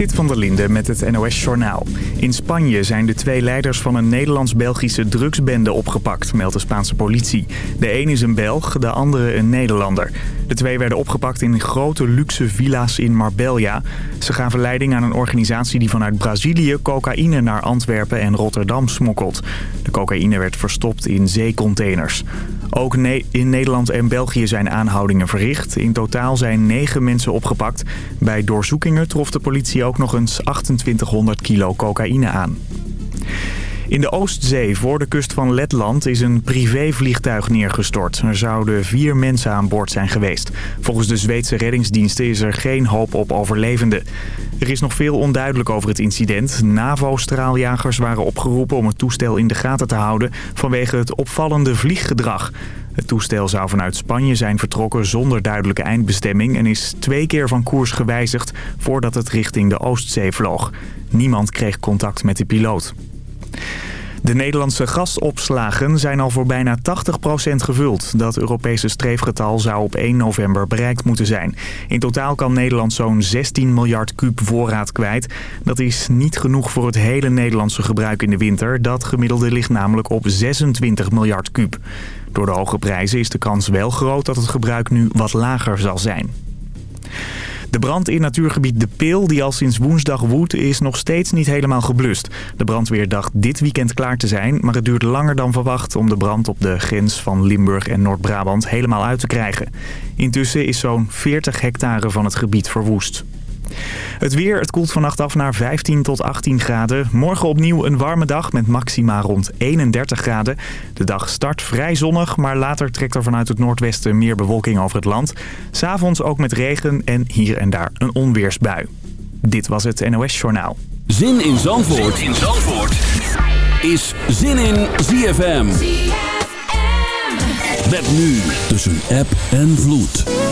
Sit van der Linde met het NOS-journaal. In Spanje zijn de twee leiders van een Nederlands-Belgische drugsbende opgepakt, meldt de Spaanse politie. De een is een Belg, de andere een Nederlander. De twee werden opgepakt in grote luxe villa's in Marbella. Ze gaven leiding aan een organisatie die vanuit Brazilië cocaïne naar Antwerpen en Rotterdam smokkelt. De cocaïne werd verstopt in zeecontainers. Ook in Nederland en België zijn aanhoudingen verricht. In totaal zijn negen mensen opgepakt. Bij doorzoekingen trof de politie ook nog eens 2800 kilo cocaïne aan. In de Oostzee voor de kust van Letland is een privévliegtuig neergestort. Er zouden vier mensen aan boord zijn geweest. Volgens de Zweedse reddingsdiensten is er geen hoop op overlevenden. Er is nog veel onduidelijk over het incident. NAVO-straaljagers waren opgeroepen om het toestel in de gaten te houden vanwege het opvallende vlieggedrag. Het toestel zou vanuit Spanje zijn vertrokken zonder duidelijke eindbestemming... en is twee keer van koers gewijzigd voordat het richting de Oostzee vloog. Niemand kreeg contact met de piloot. De Nederlandse gasopslagen zijn al voor bijna 80% gevuld. Dat Europese streefgetal zou op 1 november bereikt moeten zijn. In totaal kan Nederland zo'n 16 miljard kuub voorraad kwijt. Dat is niet genoeg voor het hele Nederlandse gebruik in de winter. Dat gemiddelde ligt namelijk op 26 miljard kuub. Door de hoge prijzen is de kans wel groot dat het gebruik nu wat lager zal zijn. De brand in natuurgebied De Peel, die al sinds woensdag woedt, is nog steeds niet helemaal geblust. De brandweer dacht dit weekend klaar te zijn, maar het duurt langer dan verwacht om de brand op de grens van Limburg en Noord-Brabant helemaal uit te krijgen. Intussen is zo'n 40 hectare van het gebied verwoest. Het weer, het koelt vannacht af naar 15 tot 18 graden. Morgen opnieuw een warme dag met maxima rond 31 graden. De dag start vrij zonnig, maar later trekt er vanuit het noordwesten meer bewolking over het land. S'avonds ook met regen en hier en daar een onweersbui. Dit was het NOS Journaal. Zin in Zandvoort, zin in Zandvoort. is Zin in ZFM. ZFM. Met nu tussen app en vloed.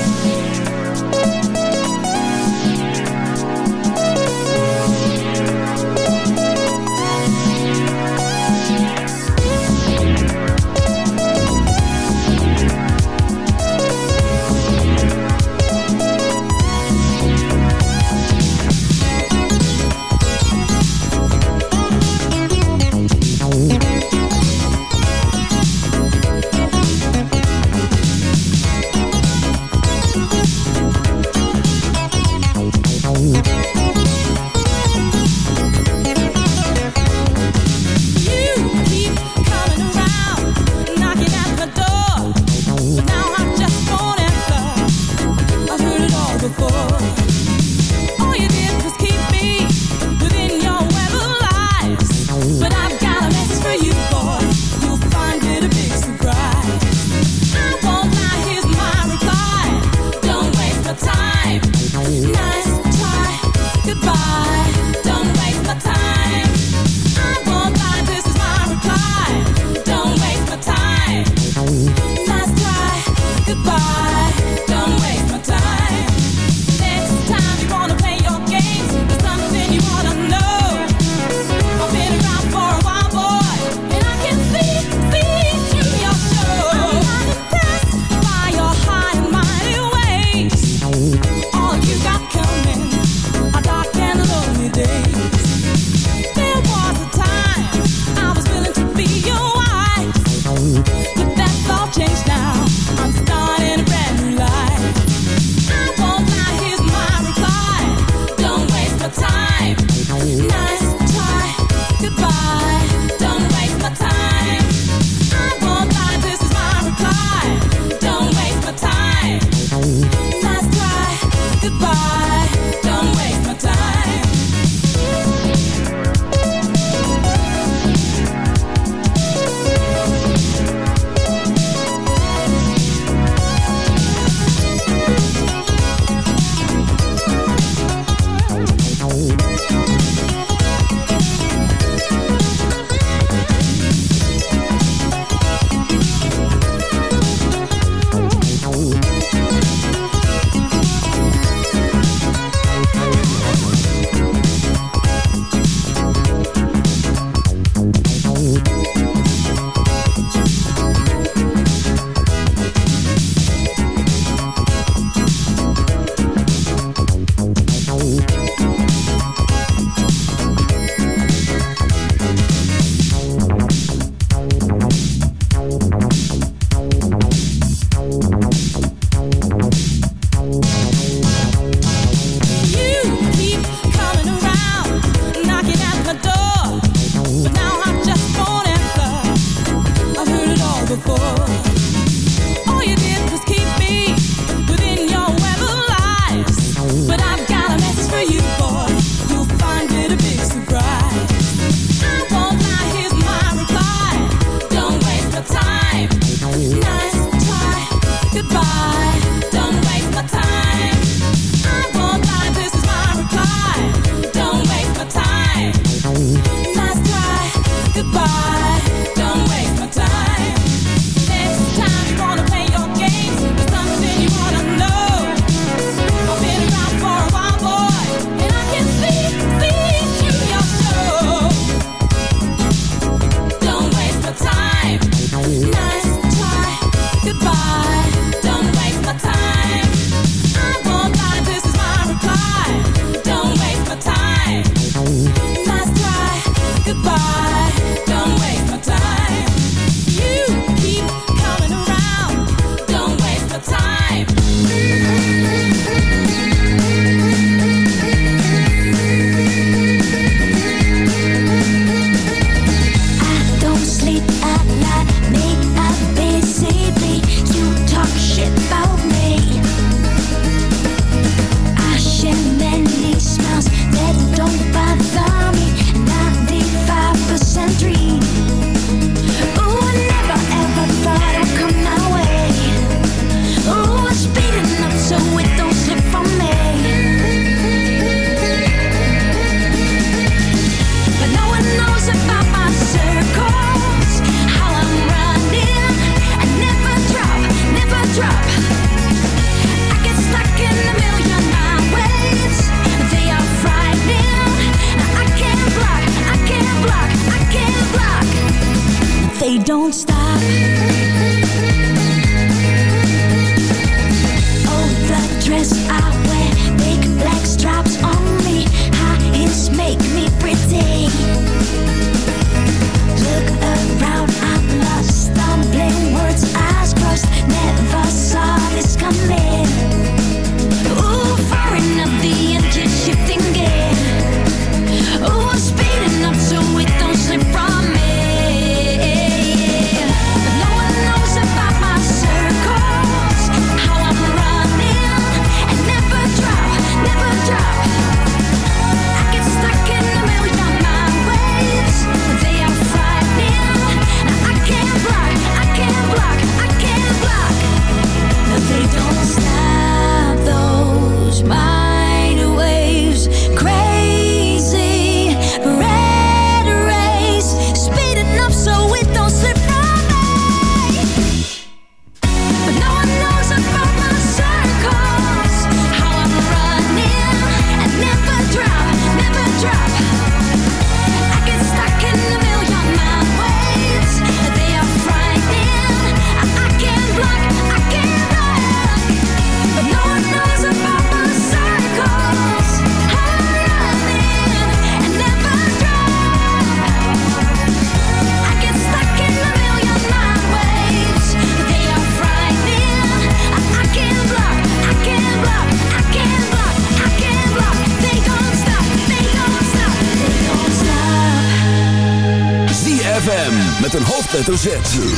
hoofdletter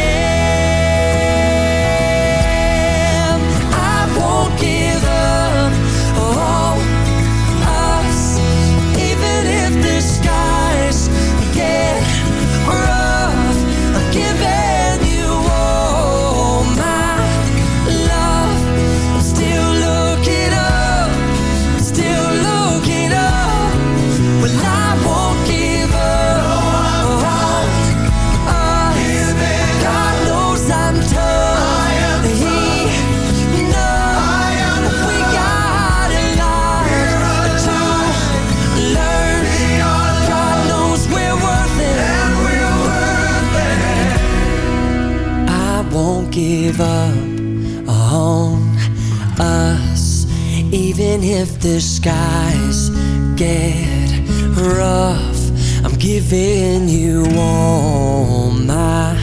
Even if the skies get rough I'm giving you all my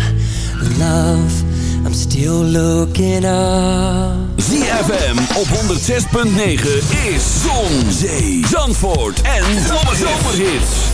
love I'm still looking up ZFM op 106.9 is Zon, Zee, Zandvoort en Zomerhits.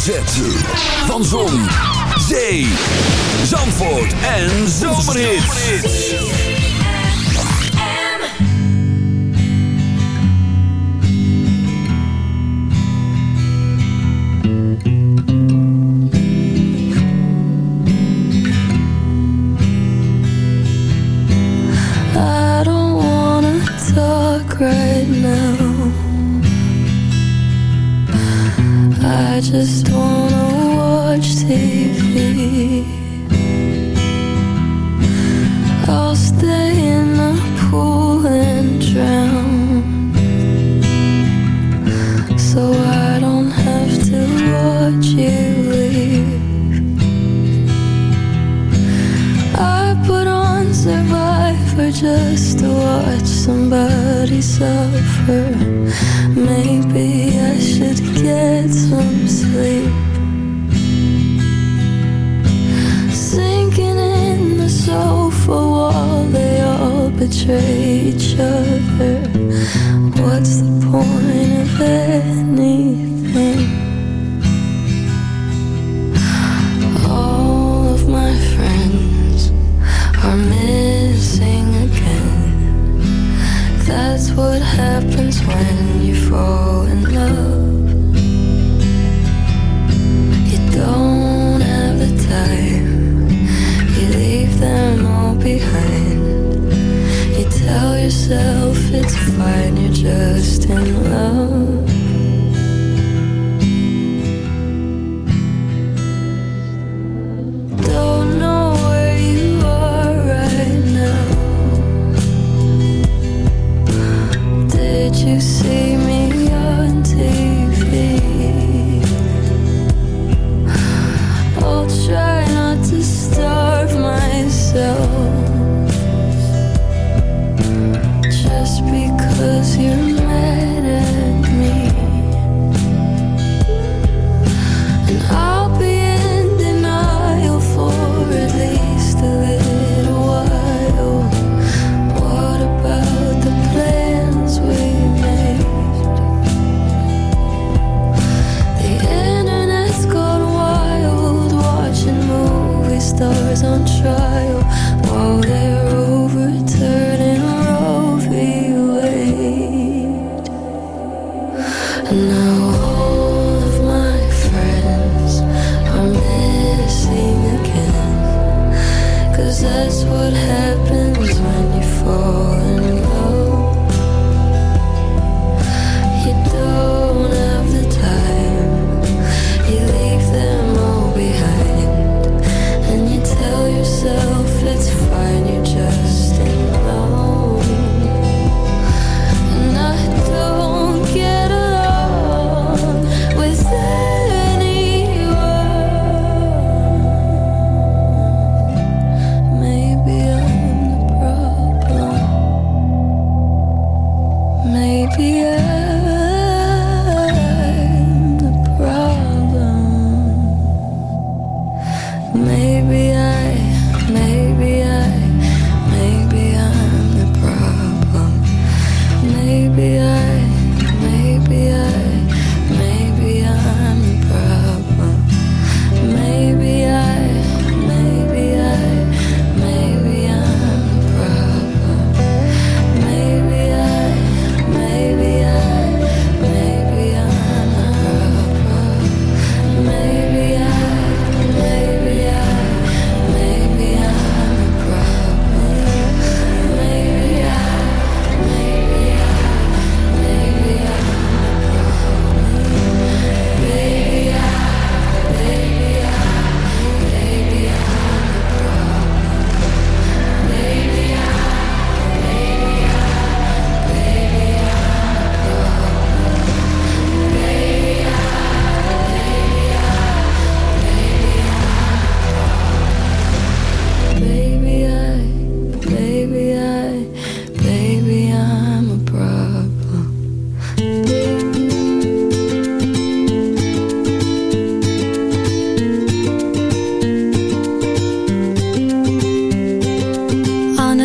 zet van zon, betray each other. What's the point of anything? All of my friends are missing again. That's what happens when you fall in love. You don't have the time, you leave them all behind to find you just in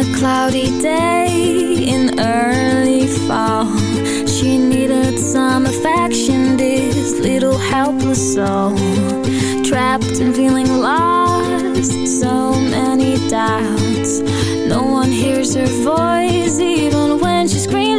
a cloudy day in early fall. She needed some affection, this little helpless soul. Trapped and feeling lost, so many doubts. No one hears her voice even when she screams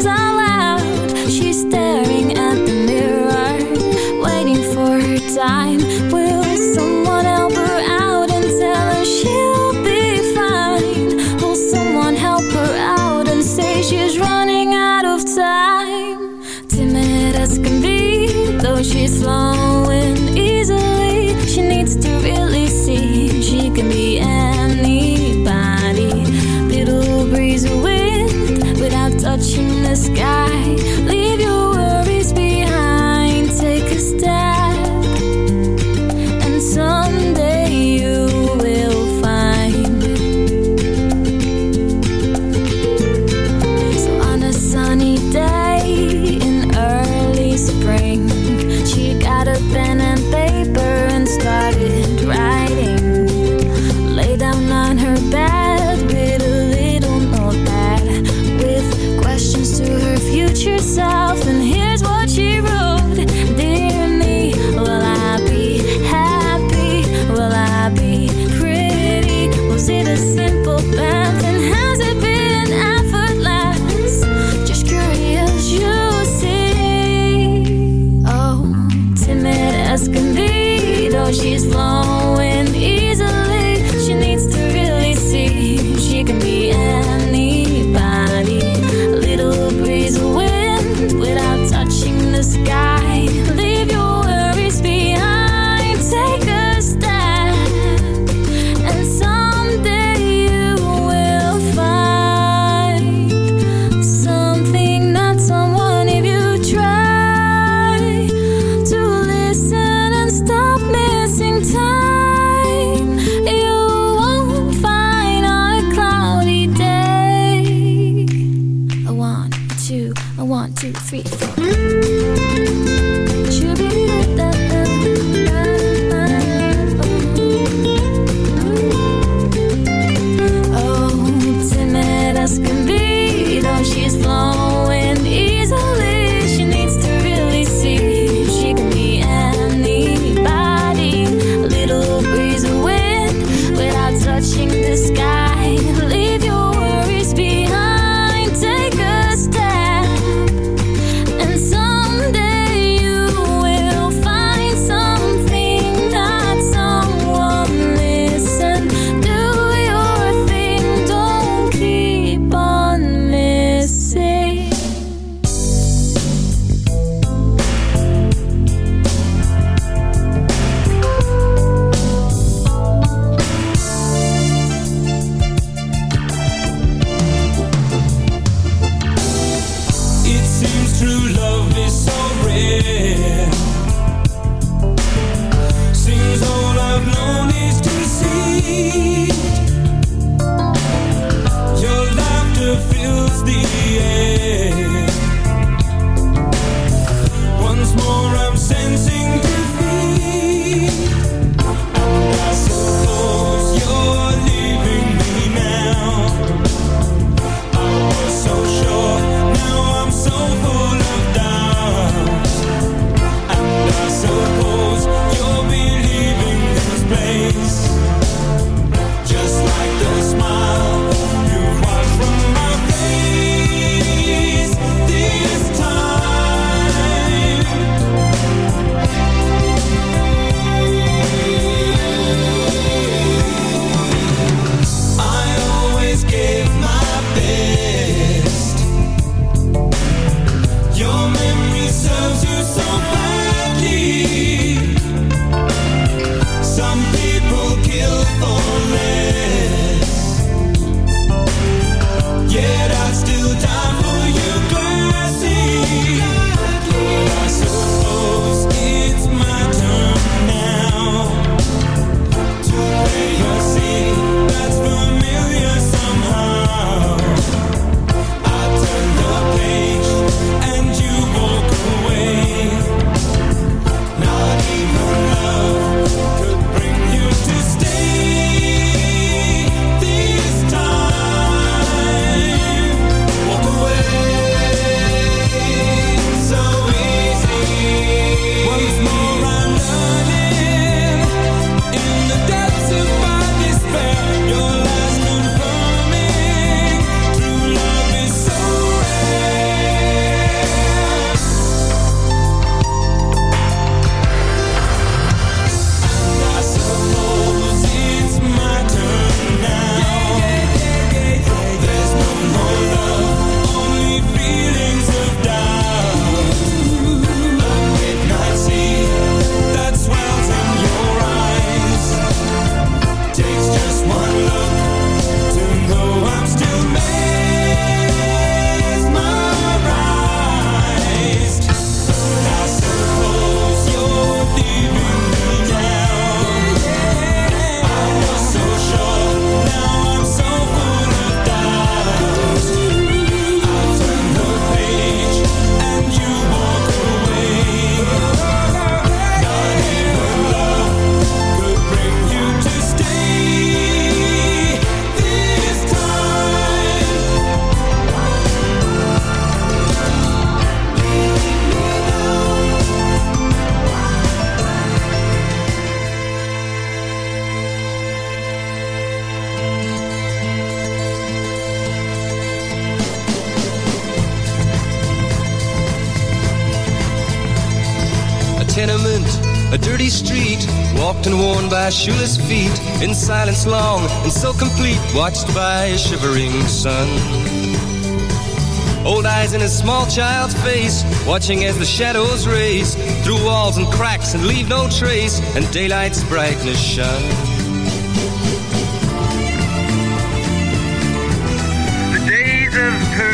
so complete, watched by a shivering sun. Old eyes in a small child's face, watching as the shadows race through walls and cracks and leave no trace, and daylight's brightness shine. The days of Pearly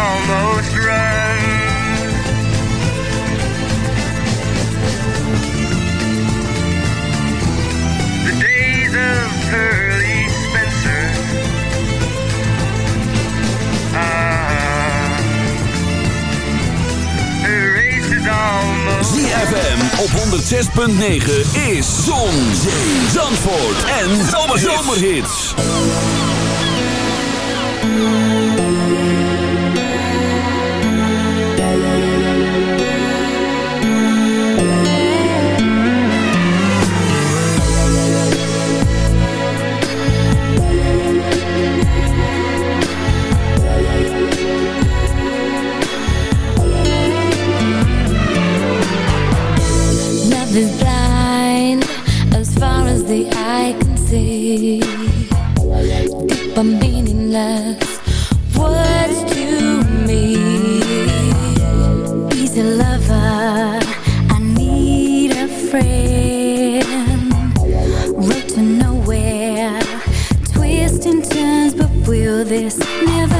Almost run. The days of Pearly Spencer. Ah, the race is almost. ZFM op 106.9 is Zon, Zee, Zandvoort en Zomerhits. Love see. Deep and meaningless words to me. Easy lover, I need a friend. Road to nowhere, twists and turns, but will this never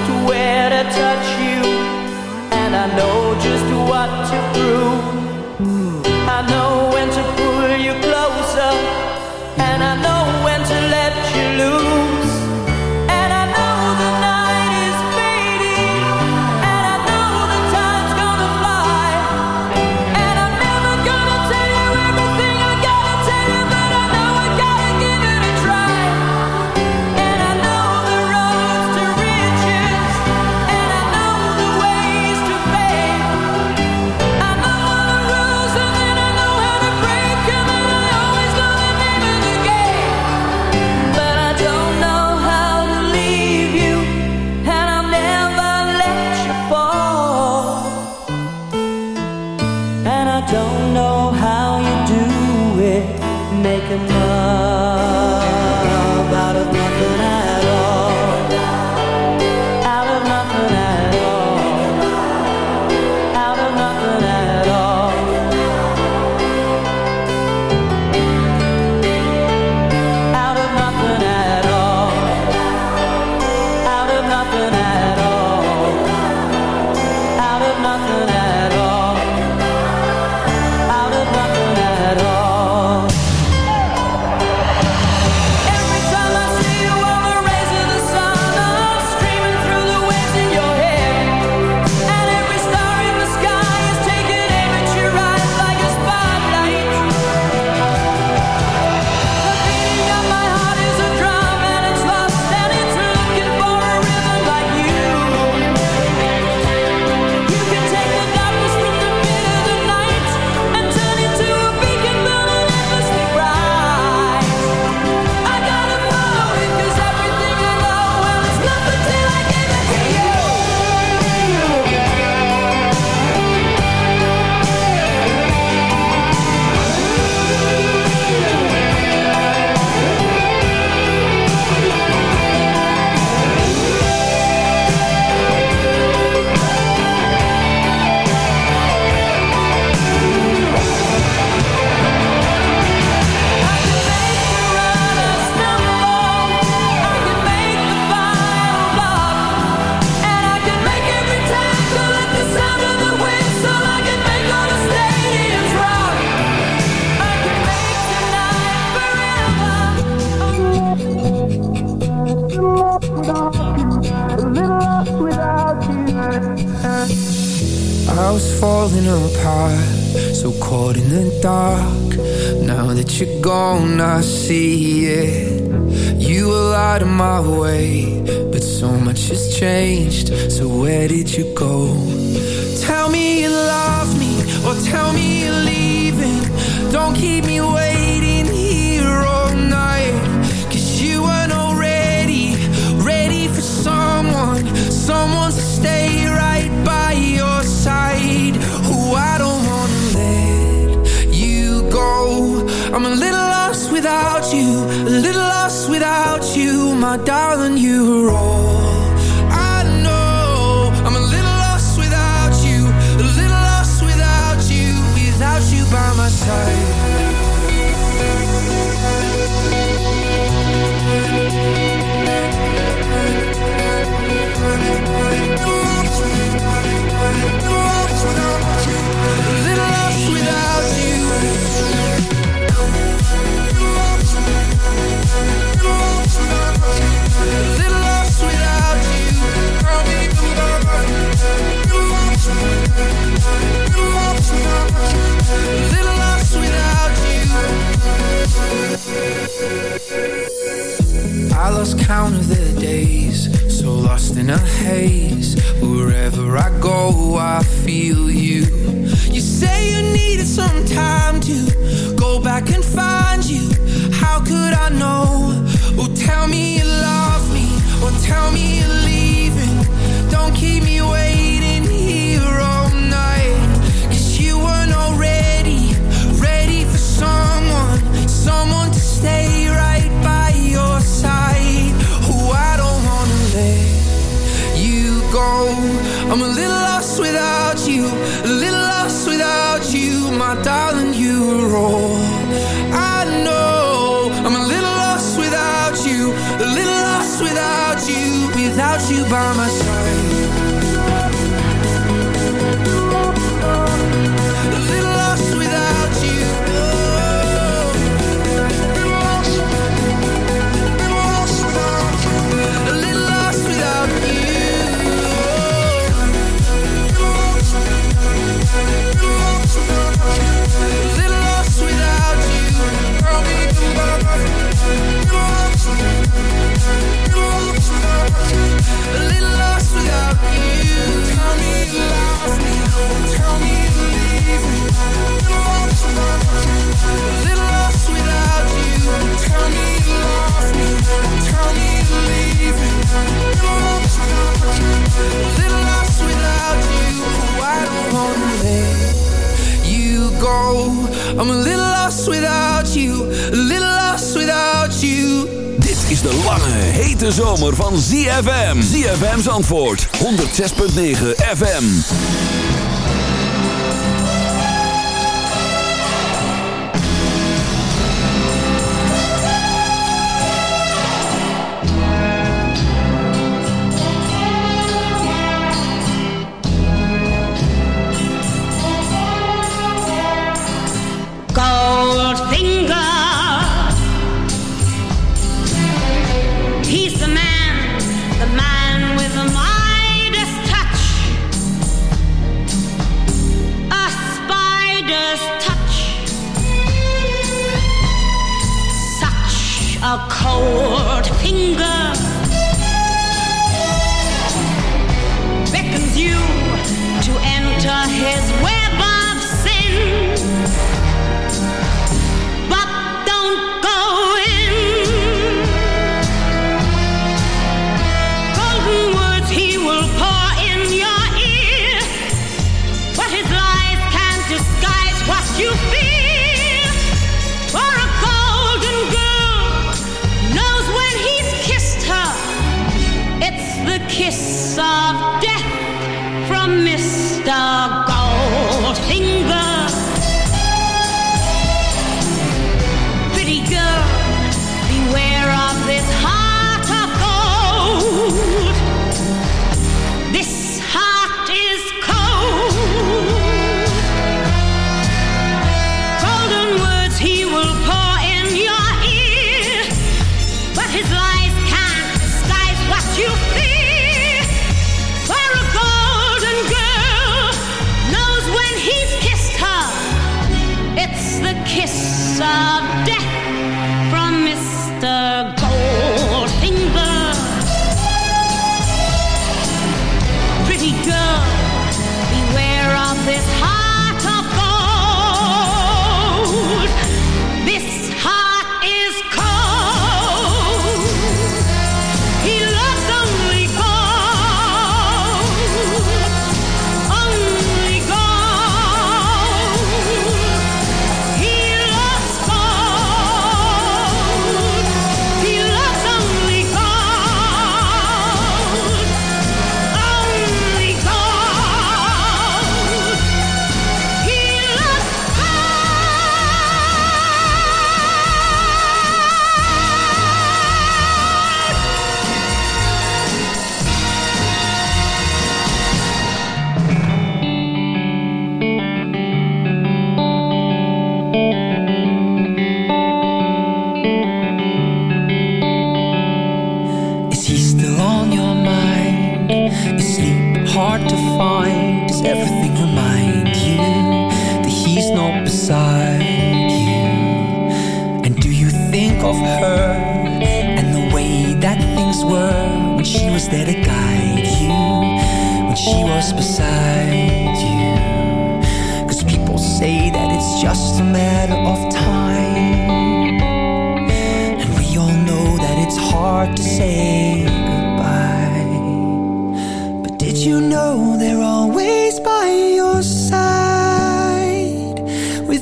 I'm a little lost without you, a little lost without you. Dit is de lange, hete zomer van ZFM. ZFM's antwoord, 106.9 FM.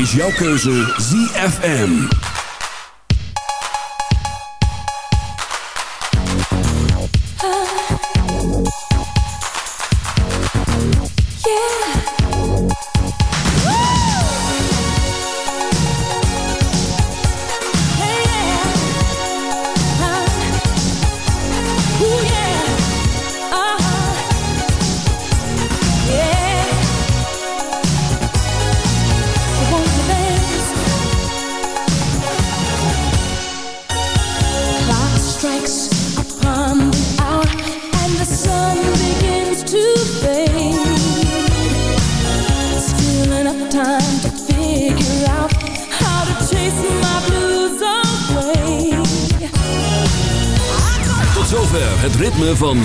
is jouw keuze ZFM.